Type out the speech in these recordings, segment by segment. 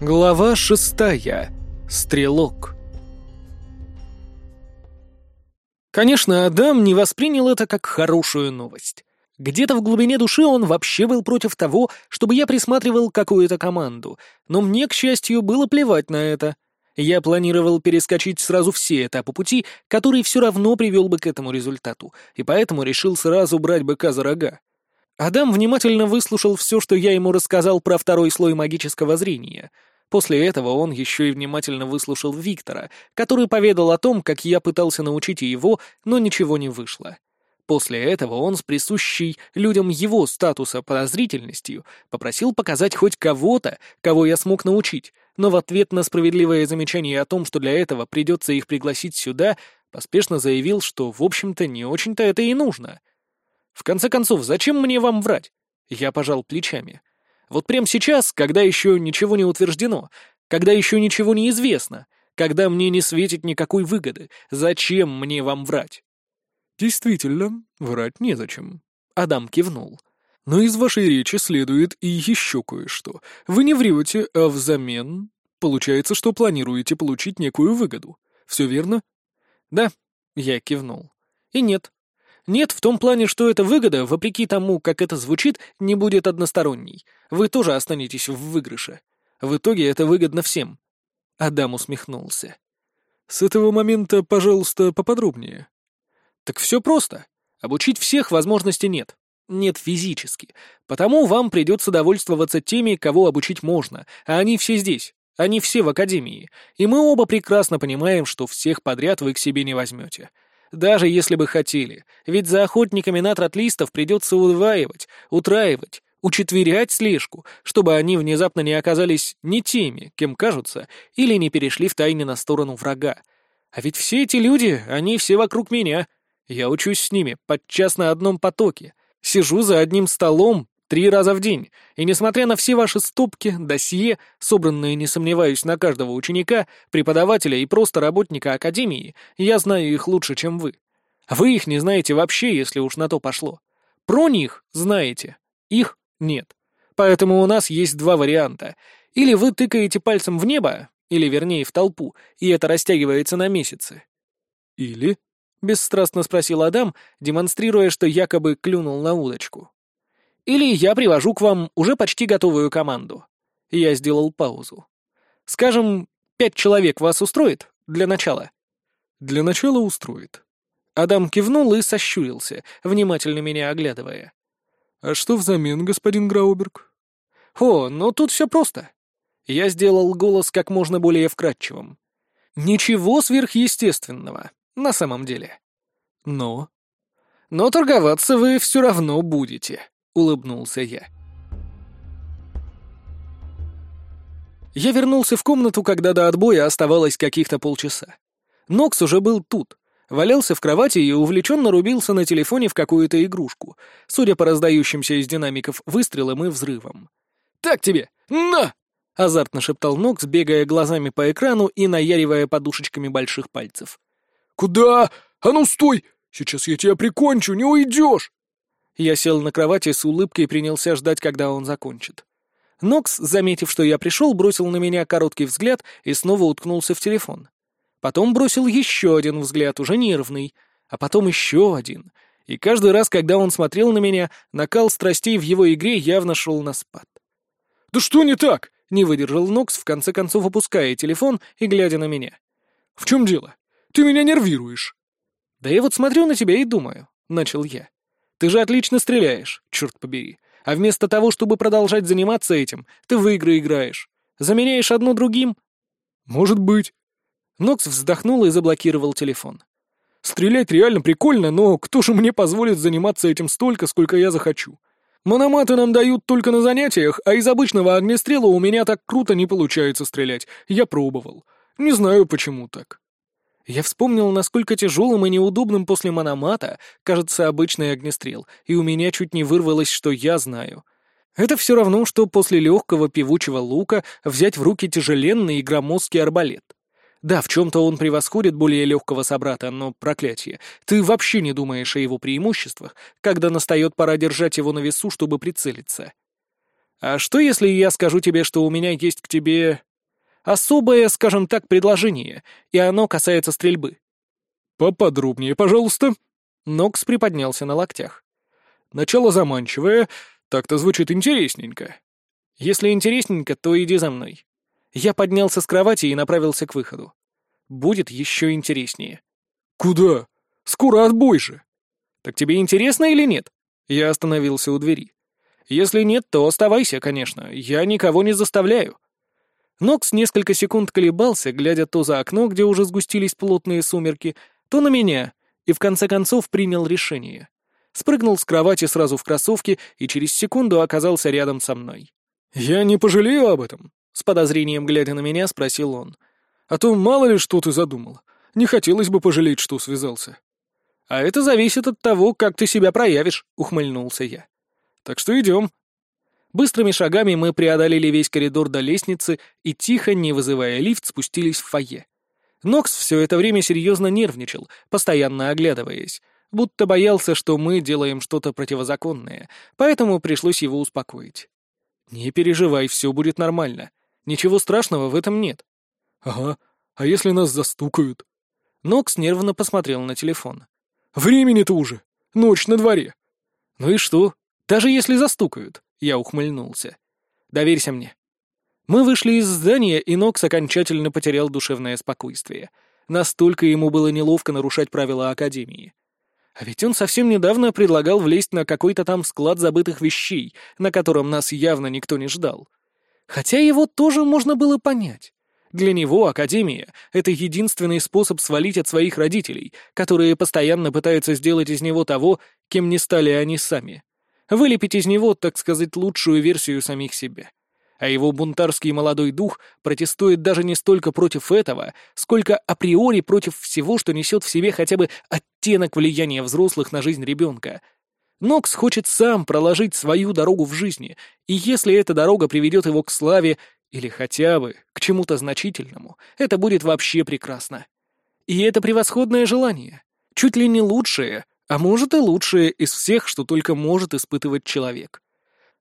Глава шестая. Стрелок. Конечно, Адам не воспринял это как хорошую новость. Где-то в глубине души он вообще был против того, чтобы я присматривал какую-то команду, но мне, к счастью, было плевать на это. Я планировал перескочить сразу все этапы пути, который все равно привел бы к этому результату, и поэтому решил сразу брать быка за рога. Адам внимательно выслушал все, что я ему рассказал про второй слой магического зрения. После этого он еще и внимательно выслушал Виктора, который поведал о том, как я пытался научить его, но ничего не вышло. После этого он с присущей людям его статуса подозрительностью попросил показать хоть кого-то, кого я смог научить, но в ответ на справедливое замечание о том, что для этого придется их пригласить сюда, поспешно заявил, что, в общем-то, не очень-то это и нужно. В конце концов, зачем мне вам врать? Я пожал плечами. Вот прямо сейчас, когда еще ничего не утверждено, когда еще ничего не известно, когда мне не светит никакой выгоды, зачем мне вам врать? «Действительно, врать незачем», — Адам кивнул. «Но из вашей речи следует и еще кое-что. Вы не врете, а взамен получается, что планируете получить некую выгоду. Все верно?» «Да», — я кивнул. «И нет. Нет в том плане, что эта выгода, вопреки тому, как это звучит, не будет односторонней. Вы тоже останетесь в выигрыше. В итоге это выгодно всем». Адам усмехнулся. «С этого момента, пожалуйста, поподробнее». Так все просто. Обучить всех возможности нет. Нет физически. Потому вам придется довольствоваться теми, кого обучить можно, а они все здесь. Они все в академии. И мы оба прекрасно понимаем, что всех подряд вы к себе не возьмете. Даже если бы хотели. Ведь за охотниками на тротлистов придется удваивать, утраивать, учетверять слежку, чтобы они внезапно не оказались не теми, кем кажутся, или не перешли в тайне на сторону врага. А ведь все эти люди, они все вокруг меня. Я учусь с ними, подчас на одном потоке. Сижу за одним столом три раза в день, и несмотря на все ваши стопки, досье, собранные, не сомневаюсь, на каждого ученика, преподавателя и просто работника академии, я знаю их лучше, чем вы. Вы их не знаете вообще, если уж на то пошло. Про них знаете, их нет. Поэтому у нас есть два варианта. Или вы тыкаете пальцем в небо, или вернее в толпу, и это растягивается на месяцы. Или — бесстрастно спросил Адам, демонстрируя, что якобы клюнул на удочку. «Или я привожу к вам уже почти готовую команду». Я сделал паузу. «Скажем, пять человек вас устроит для начала?» «Для начала устроит». Адам кивнул и сощурился, внимательно меня оглядывая. «А что взамен, господин Грауберг?» «О, ну тут все просто». Я сделал голос как можно более вкрадчивым. «Ничего сверхъестественного на самом деле. Но... Но торговаться вы все равно будете, улыбнулся я. Я вернулся в комнату, когда до отбоя оставалось каких-то полчаса. Нокс уже был тут, валялся в кровати и увлеченно рубился на телефоне в какую-то игрушку, судя по раздающимся из динамиков выстрелам и взрывам. «Так тебе! На!» — азартно шептал Нокс, бегая глазами по экрану и наяривая подушечками больших пальцев. «Куда? А ну стой! Сейчас я тебя прикончу, не уйдешь!» Я сел на кровати с улыбкой и принялся ждать, когда он закончит. Нокс, заметив, что я пришел, бросил на меня короткий взгляд и снова уткнулся в телефон. Потом бросил еще один взгляд, уже нервный, а потом еще один. И каждый раз, когда он смотрел на меня, накал страстей в его игре явно шел на спад. «Да что не так?» — не выдержал Нокс, в конце концов опуская телефон и глядя на меня. «В чем дело? Ты меня нервируешь!» «Да я вот смотрю на тебя и думаю», — начал я. «Ты же отлично стреляешь, черт побери. А вместо того, чтобы продолжать заниматься этим, ты в игры играешь. Заменяешь одно другим?» «Может быть». Нокс вздохнул и заблокировал телефон. «Стрелять реально прикольно, но кто же мне позволит заниматься этим столько, сколько я захочу? Мономаты нам дают только на занятиях, а из обычного огнестрела у меня так круто не получается стрелять. Я пробовал. Не знаю, почему так». Я вспомнил, насколько тяжелым и неудобным после мономата кажется обычный огнестрел, и у меня чуть не вырвалось, что я знаю. Это все равно, что после легкого певучего лука взять в руки тяжеленный и громоздкий арбалет. Да, в чем-то он превосходит более легкого собрата, но, проклятие, ты вообще не думаешь о его преимуществах, когда настает пора держать его на весу, чтобы прицелиться. А что, если я скажу тебе, что у меня есть к тебе Особое, скажем так, предложение, и оно касается стрельбы». «Поподробнее, пожалуйста». Нокс приподнялся на локтях. «Начало заманчивое, так-то звучит интересненько». «Если интересненько, то иди за мной». Я поднялся с кровати и направился к выходу. Будет еще интереснее. «Куда? Скоро отбой же!» «Так тебе интересно или нет?» Я остановился у двери. «Если нет, то оставайся, конечно. Я никого не заставляю». Нокс несколько секунд колебался, глядя то за окно, где уже сгустились плотные сумерки, то на меня, и в конце концов принял решение. Спрыгнул с кровати сразу в кроссовки и через секунду оказался рядом со мной. «Я не пожалею об этом?» — с подозрением глядя на меня, спросил он. «А то мало ли что ты задумал. Не хотелось бы пожалеть, что связался». «А это зависит от того, как ты себя проявишь», — ухмыльнулся я. «Так что идем». Быстрыми шагами мы преодолели весь коридор до лестницы и тихо, не вызывая лифт, спустились в фойе. Нокс все это время серьезно нервничал, постоянно оглядываясь, будто боялся, что мы делаем что-то противозаконное, поэтому пришлось его успокоить. «Не переживай, все будет нормально. Ничего страшного в этом нет». «Ага, а если нас застукают?» Нокс нервно посмотрел на телефон. «Времени-то уже! Ночь на дворе!» «Ну и что? Даже если застукают?» Я ухмыльнулся. «Доверься мне». Мы вышли из здания, и Нокс окончательно потерял душевное спокойствие. Настолько ему было неловко нарушать правила Академии. А ведь он совсем недавно предлагал влезть на какой-то там склад забытых вещей, на котором нас явно никто не ждал. Хотя его тоже можно было понять. Для него Академия — это единственный способ свалить от своих родителей, которые постоянно пытаются сделать из него того, кем не стали они сами. Вылепить из него, так сказать, лучшую версию самих себя. А его бунтарский молодой дух протестует даже не столько против этого, сколько априори против всего, что несет в себе хотя бы оттенок влияния взрослых на жизнь ребенка. Нокс хочет сам проложить свою дорогу в жизни, и если эта дорога приведет его к славе или хотя бы к чему-то значительному, это будет вообще прекрасно. И это превосходное желание. Чуть ли не лучшее, а может и лучшее из всех, что только может испытывать человек.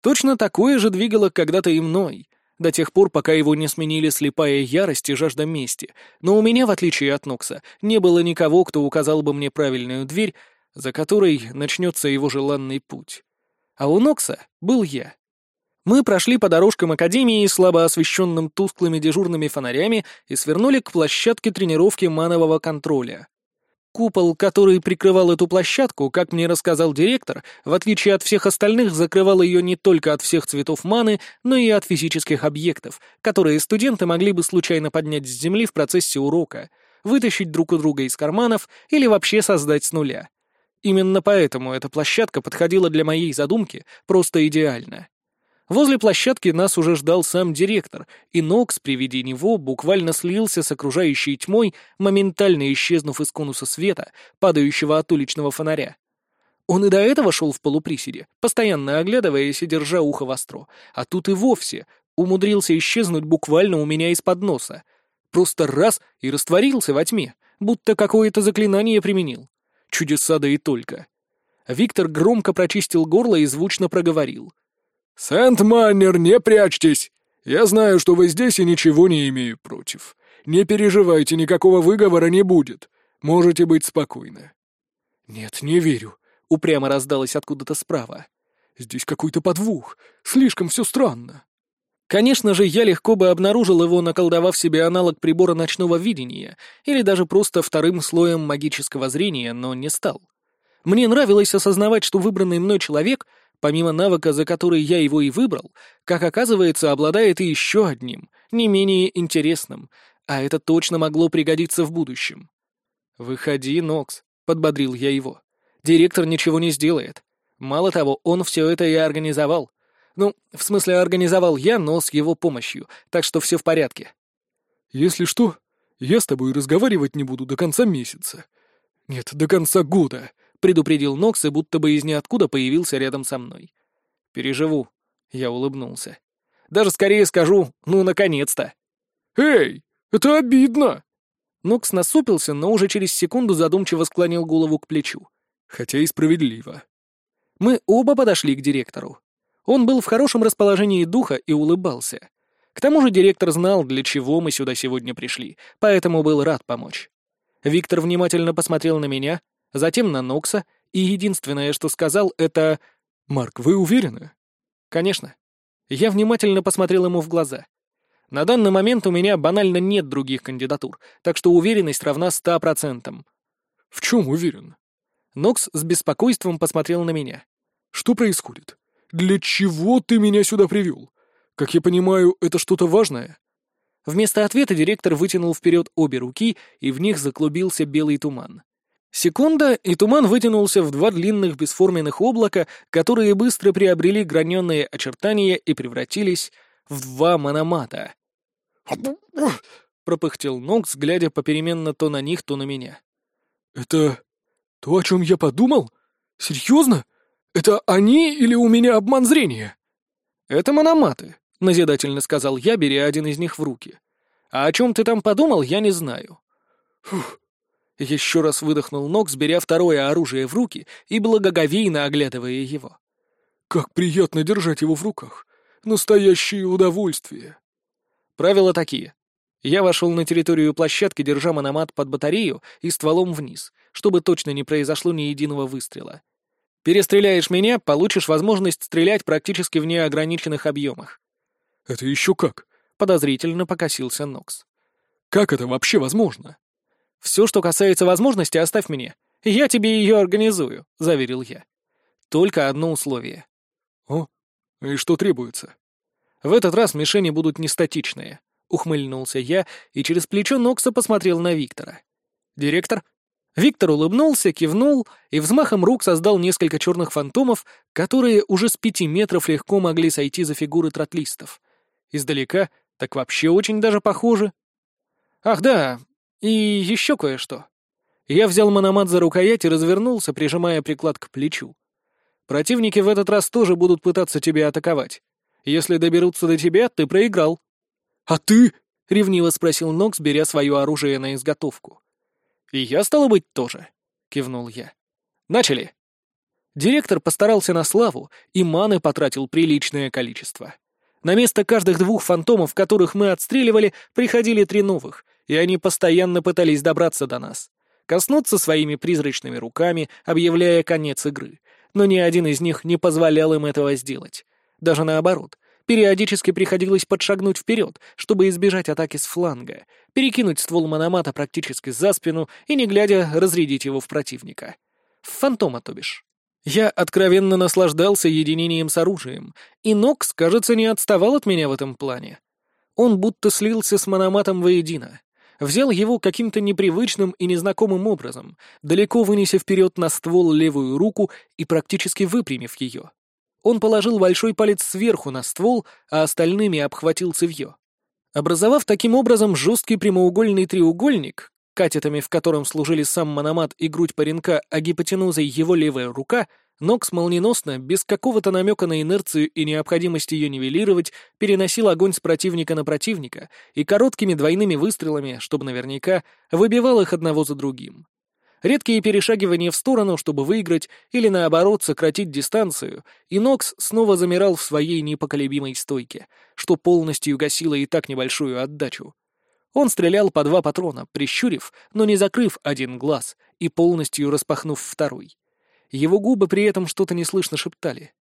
Точно такое же двигало когда-то и мной, до тех пор, пока его не сменили слепая ярость и жажда мести, но у меня, в отличие от Нокса, не было никого, кто указал бы мне правильную дверь, за которой начнется его желанный путь. А у Нокса был я. Мы прошли по дорожкам Академии, слабо освещенным тусклыми дежурными фонарями, и свернули к площадке тренировки манового контроля. Купол, который прикрывал эту площадку, как мне рассказал директор, в отличие от всех остальных, закрывал ее не только от всех цветов маны, но и от физических объектов, которые студенты могли бы случайно поднять с земли в процессе урока, вытащить друг у друга из карманов или вообще создать с нуля. Именно поэтому эта площадка подходила для моей задумки просто идеально. Возле площадки нас уже ждал сам директор, и Нокс при виде него буквально слился с окружающей тьмой, моментально исчезнув из конуса света, падающего от уличного фонаря. Он и до этого шел в полуприседе, постоянно оглядываясь и держа ухо востро, а тут и вовсе умудрился исчезнуть буквально у меня из-под носа. Просто раз и растворился во тьме, будто какое-то заклинание применил. Чудеса да и только. Виктор громко прочистил горло и звучно проговорил. «Сент-Маннер, не прячьтесь! Я знаю, что вы здесь и ничего не имею против. Не переживайте, никакого выговора не будет. Можете быть спокойны». «Нет, не верю», — упрямо раздалось откуда-то справа. «Здесь какой-то подвох. Слишком все странно». Конечно же, я легко бы обнаружил его, наколдовав себе аналог прибора ночного видения, или даже просто вторым слоем магического зрения, но не стал. Мне нравилось осознавать, что выбранный мной человек — Помимо навыка, за который я его и выбрал, как оказывается, обладает и еще одним, не менее интересным, а это точно могло пригодиться в будущем. «Выходи, Нокс», — подбодрил я его. «Директор ничего не сделает. Мало того, он все это и организовал. Ну, в смысле, организовал я, но с его помощью, так что все в порядке». «Если что, я с тобой разговаривать не буду до конца месяца. Нет, до конца года», — предупредил Нокс и будто бы из ниоткуда появился рядом со мной. «Переживу», — я улыбнулся. «Даже скорее скажу, ну, наконец-то!» «Эй, это обидно!» Нокс насупился, но уже через секунду задумчиво склонил голову к плечу. Хотя и справедливо. Мы оба подошли к директору. Он был в хорошем расположении духа и улыбался. К тому же директор знал, для чего мы сюда сегодня пришли, поэтому был рад помочь. Виктор внимательно посмотрел на меня, затем на Нокса, и единственное, что сказал, это «Марк, вы уверены?» «Конечно». Я внимательно посмотрел ему в глаза. На данный момент у меня банально нет других кандидатур, так что уверенность равна ста процентам. «В чем уверен?» Нокс с беспокойством посмотрел на меня. «Что происходит? Для чего ты меня сюда привел? Как я понимаю, это что-то важное?» Вместо ответа директор вытянул вперед обе руки, и в них заклубился белый туман. Секунда, и туман вытянулся в два длинных бесформенных облака, которые быстро приобрели граненные очертания и превратились в два мономата. пропыхтел Нокс, глядя попеременно то на них, то на меня. «Это то, о чем я подумал? Серьезно? Это они или у меня обман зрения?» «Это мономаты», — назидательно сказал я, беря один из них в руки. «А о чем ты там подумал, я не знаю». Фух. Еще раз выдохнул Нокс, беря второе оружие в руки и благоговейно оглядывая его. «Как приятно держать его в руках! Настоящее удовольствие!» Правила такие. Я вошел на территорию площадки, держа мономат под батарею и стволом вниз, чтобы точно не произошло ни единого выстрела. Перестреляешь меня, получишь возможность стрелять практически в неограниченных объемах. «Это еще как?» — подозрительно покосился Нокс. «Как это вообще возможно?» «Все, что касается возможности, оставь мне. Я тебе ее организую», — заверил я. «Только одно условие». «О, и что требуется?» «В этот раз мишени будут не статичные», — ухмыльнулся я и через плечо Нокса посмотрел на Виктора. «Директор?» Виктор улыбнулся, кивнул и взмахом рук создал несколько черных фантомов, которые уже с пяти метров легко могли сойти за фигуры тротлистов. Издалека так вообще очень даже похоже. Ах да, и еще кое-что. Я взял мономат за рукоять и развернулся, прижимая приклад к плечу. Противники в этот раз тоже будут пытаться тебя атаковать. Если доберутся до тебя, ты проиграл. «А ты?» — ревниво спросил Нокс, беря свое оружие на изготовку. «И я, стало быть, тоже», — кивнул я. «Начали!» Директор постарался на славу, и маны потратил приличное количество. На место каждых двух фантомов, которых мы отстреливали, приходили три новых, и они постоянно пытались добраться до нас. Коснуться своими призрачными руками, объявляя конец игры. Но ни один из них не позволял им этого сделать. Даже наоборот, периодически приходилось подшагнуть вперед, чтобы избежать атаки с фланга, перекинуть ствол мономата практически за спину и, не глядя, разрядить его в противника. В фантома, то бишь. Я откровенно наслаждался единением с оружием, и Нокс, кажется, не отставал от меня в этом плане. Он будто слился с мономатом воедино взял его каким-то непривычным и незнакомым образом, далеко вынеся вперед на ствол левую руку и практически выпрямив ее. Он положил большой палец сверху на ствол, а остальными обхватил цевьё. Образовав таким образом жесткий прямоугольный треугольник, катетами в котором служили сам мономат и грудь паренка, а гипотенузой его левая рука — Нокс молниеносно, без какого-то намека на инерцию и необходимость ее нивелировать, переносил огонь с противника на противника и короткими двойными выстрелами, чтобы наверняка, выбивал их одного за другим. Редкие перешагивания в сторону, чтобы выиграть, или наоборот сократить дистанцию, и Нокс снова замирал в своей непоколебимой стойке, что полностью гасило и так небольшую отдачу. Он стрелял по два патрона, прищурив, но не закрыв один глаз и полностью распахнув второй. Его губы при этом что-то неслышно шептали.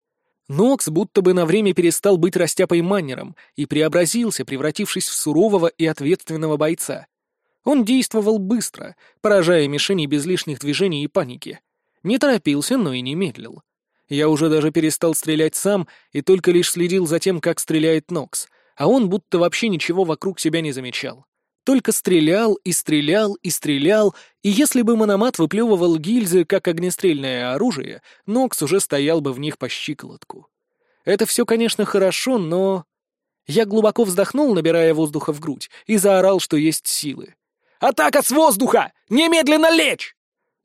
Нокс будто бы на время перестал быть растяпой-маннером и преобразился, превратившись в сурового и ответственного бойца. Он действовал быстро, поражая мишени без лишних движений и паники. Не торопился, но и не медлил. Я уже даже перестал стрелять сам и только лишь следил за тем, как стреляет Нокс, а он будто вообще ничего вокруг себя не замечал. Только стрелял и стрелял и стрелял, и если бы мономат выплевывал гильзы как огнестрельное оружие, Нокс уже стоял бы в них по щиколотку. Это все, конечно, хорошо, но... Я глубоко вздохнул, набирая воздуха в грудь, и заорал, что есть силы. «Атака с воздуха! Немедленно лечь!»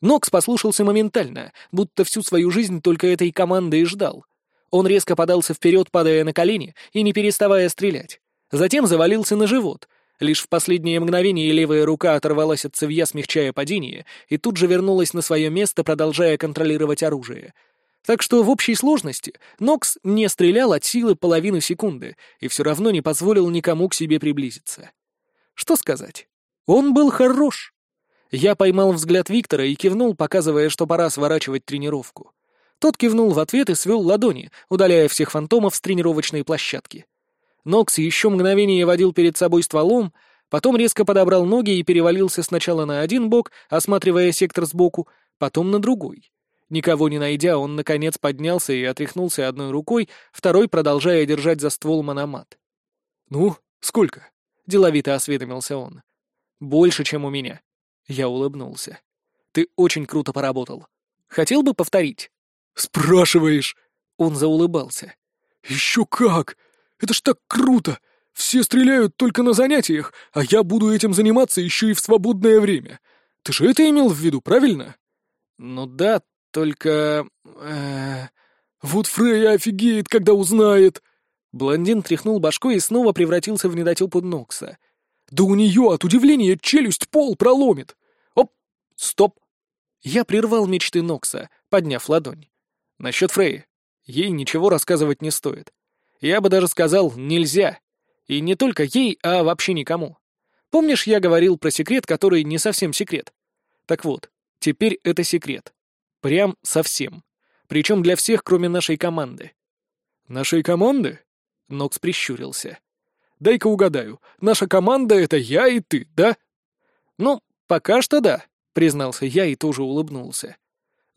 Нокс послушался моментально, будто всю свою жизнь только этой команды и ждал. Он резко подался вперед, падая на колени и не переставая стрелять. Затем завалился на живот, Лишь в последнее мгновение левая рука оторвалась от цевья, смягчая падение, и тут же вернулась на свое место, продолжая контролировать оружие. Так что в общей сложности Нокс не стрелял от силы половину секунды и все равно не позволил никому к себе приблизиться. Что сказать? Он был хорош. Я поймал взгляд Виктора и кивнул, показывая, что пора сворачивать тренировку. Тот кивнул в ответ и свел ладони, удаляя всех фантомов с тренировочной площадки. Нокс еще мгновение водил перед собой стволом, потом резко подобрал ноги и перевалился сначала на один бок, осматривая сектор сбоку, потом на другой. Никого не найдя, он, наконец, поднялся и отряхнулся одной рукой, второй продолжая держать за ствол мономат. «Ну, сколько?» — деловито осведомился он. «Больше, чем у меня». Я улыбнулся. «Ты очень круто поработал. Хотел бы повторить?» «Спрашиваешь?» Он заулыбался. «Еще как! Это ж так круто! Все стреляют только на занятиях, а я буду этим заниматься еще и в свободное время. Ты же это имел в виду, правильно?» «Ну да, только... Э, вот Фрейя офигеет, когда узнает!» Блондин тряхнул башкой и снова превратился в недотепу Нокса. «Да у нее от удивления челюсть пол проломит!» «Оп! Стоп!» Я прервал мечты Нокса, подняв ладонь. Насчет Фрейи. Ей ничего рассказывать не стоит. Я бы даже сказал «нельзя». И не только ей, а вообще никому. Помнишь, я говорил про секрет, который не совсем секрет? Так вот, теперь это секрет. Прям совсем. Причем для всех, кроме нашей команды. «Нашей команды?» Нокс прищурился. «Дай-ка угадаю. Наша команда — это я и ты, да?» «Ну, пока что да», — признался я и тоже улыбнулся.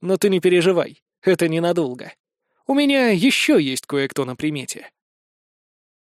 «Но ты не переживай, это ненадолго. У меня еще есть кое-кто на примете».